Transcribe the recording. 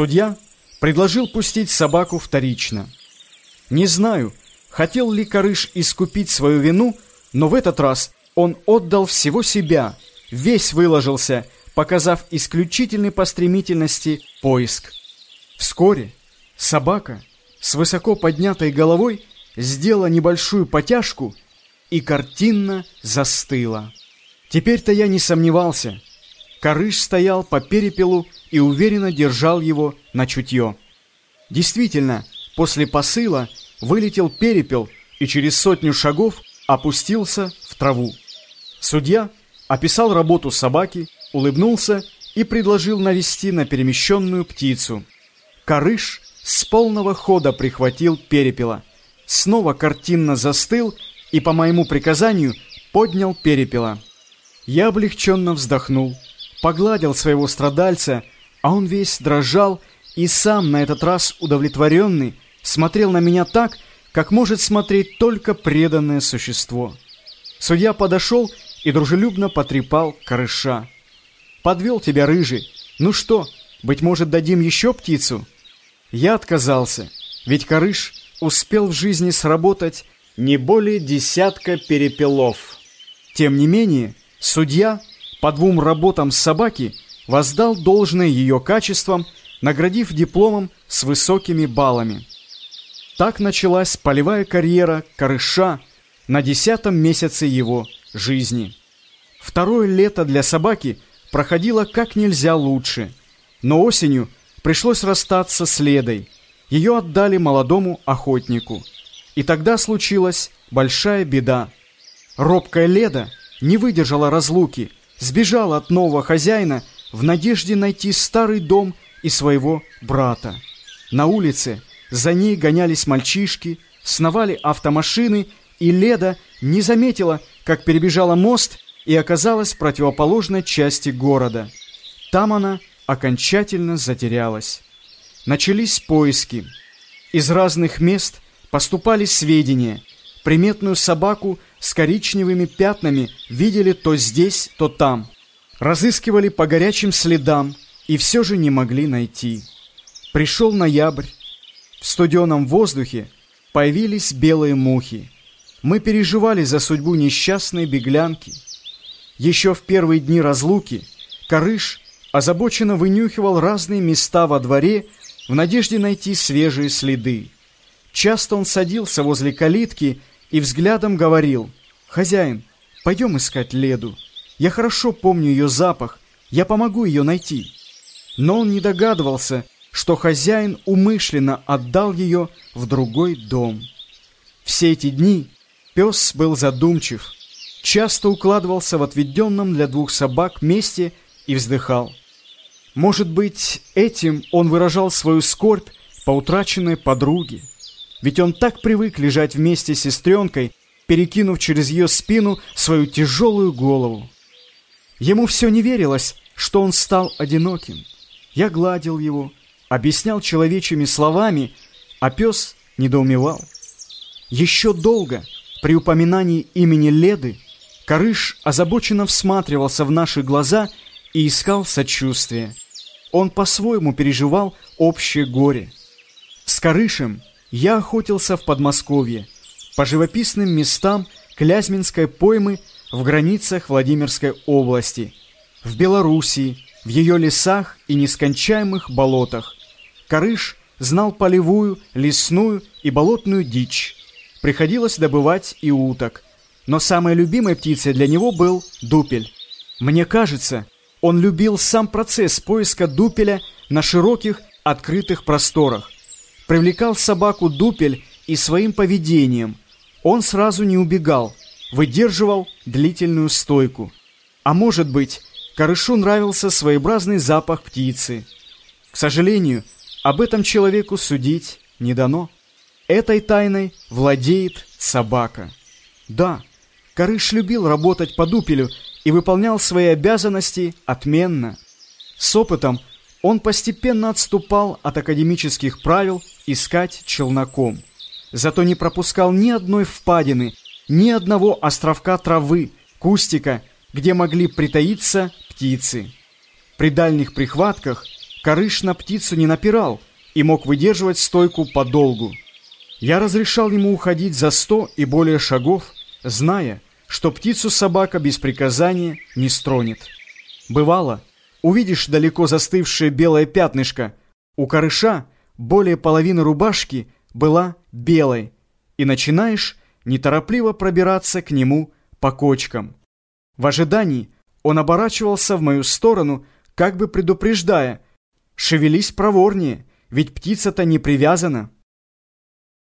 Судья предложил пустить собаку вторично. Не знаю, хотел ли Карыш искупить свою вину, но в этот раз он отдал всего себя, весь выложился, показав исключительный по стремительности поиск. Вскоре собака с высоко поднятой головой сделала небольшую потяжку и картинно застыла. Теперь-то я не сомневался. Карыш стоял по перепелу и уверенно держал его на чутье. Действительно, после посыла вылетел перепел и через сотню шагов опустился в траву. Судья описал работу собаки, улыбнулся и предложил навести на перемещенную птицу. Карыш с полного хода прихватил перепела. Снова картинно застыл и по моему приказанию поднял перепела. Я облегченно вздохнул, погладил своего страдальца, а он весь дрожал и сам на этот раз удовлетворенный смотрел на меня так, как может смотреть только преданное существо. Судья подошел и дружелюбно потрепал корыша. «Подвел тебя, рыжий. Ну что, быть может, дадим еще птицу?» Я отказался, ведь корыш успел в жизни сработать не более десятка перепелов. Тем не менее, судья по двум работам собаки воздал должное ее качествам, наградив дипломом с высокими баллами. Так началась полевая карьера Корыша на десятом месяце его жизни. Второе лето для собаки проходило как нельзя лучше, но осенью пришлось расстаться с Ледой. Ее отдали молодому охотнику. И тогда случилась большая беда. Робкая Леда не выдержала разлуки, сбежала от нового хозяина в надежде найти старый дом и своего брата. На улице за ней гонялись мальчишки, сновали автомашины, и Леда не заметила, как перебежала мост и оказалась в противоположной части города. Там она окончательно затерялась. Начались поиски. Из разных мест поступали сведения. Приметную собаку с коричневыми пятнами видели то здесь, то там. Разыскивали по горячим следам и все же не могли найти. Пришел ноябрь, в студеном воздухе появились белые мухи. Мы переживали за судьбу несчастной беглянки. Еще в первые дни разлуки Карыш озабоченно вынюхивал разные места во дворе в надежде найти свежие следы. Часто он садился возле калитки и взглядом говорил, «Хозяин, пойдем искать Леду. Я хорошо помню ее запах, я помогу ее найти». Но он не догадывался, что хозяин умышленно отдал ее в другой дом. Все эти дни пес был задумчив, часто укладывался в отведенном для двух собак месте и вздыхал. Может быть, этим он выражал свою скорбь по утраченной подруге. Ведь он так привык лежать вместе с сестренкой, перекинув через ее спину свою тяжелую голову. Ему все не верилось, что он стал одиноким. Я гладил его, объяснял человечьими словами, а пес недоумевал. Еще долго, при упоминании имени Леды, Карыш озабоченно всматривался в наши глаза и искал сочувствия. Он по-своему переживал общее горе. С Карышем я охотился в Подмосковье, по живописным местам Клязьминской поймы в границах Владимирской области, в Белоруссии, в ее лесах и нескончаемых болотах, Карыш знал полевую, лесную и болотную дичь. Приходилось добывать и уток. Но самой любимой птицей для него был дупель. Мне кажется, он любил сам процесс поиска дупеля на широких, открытых просторах. Привлекал собаку дупель и своим поведением. Он сразу не убегал, выдерживал длительную стойку. А может быть, Карышу нравился своеобразный запах птицы. К сожалению, об этом человеку судить не дано. Этой тайной владеет собака. Да, Карыш любил работать по дупелю и выполнял свои обязанности отменно. С опытом он постепенно отступал от академических правил искать челноком. Зато не пропускал ни одной впадины, ни одного островка травы, кустика, где могли притаиться птицы. При дальних прихватках Карыш на птицу не напирал и мог выдерживать стойку подолгу. Я разрешал ему уходить за сто и более шагов, зная, что птицу собака без приказания не стронет. Бывало, увидишь далеко застывшее белое пятнышко, у корыша более половины рубашки была белой, и начинаешь неторопливо пробираться к нему по кочкам. В ожидании он оборачивался в мою сторону, как бы предупреждая, «Шевелись проворнее, ведь птица-то не привязана».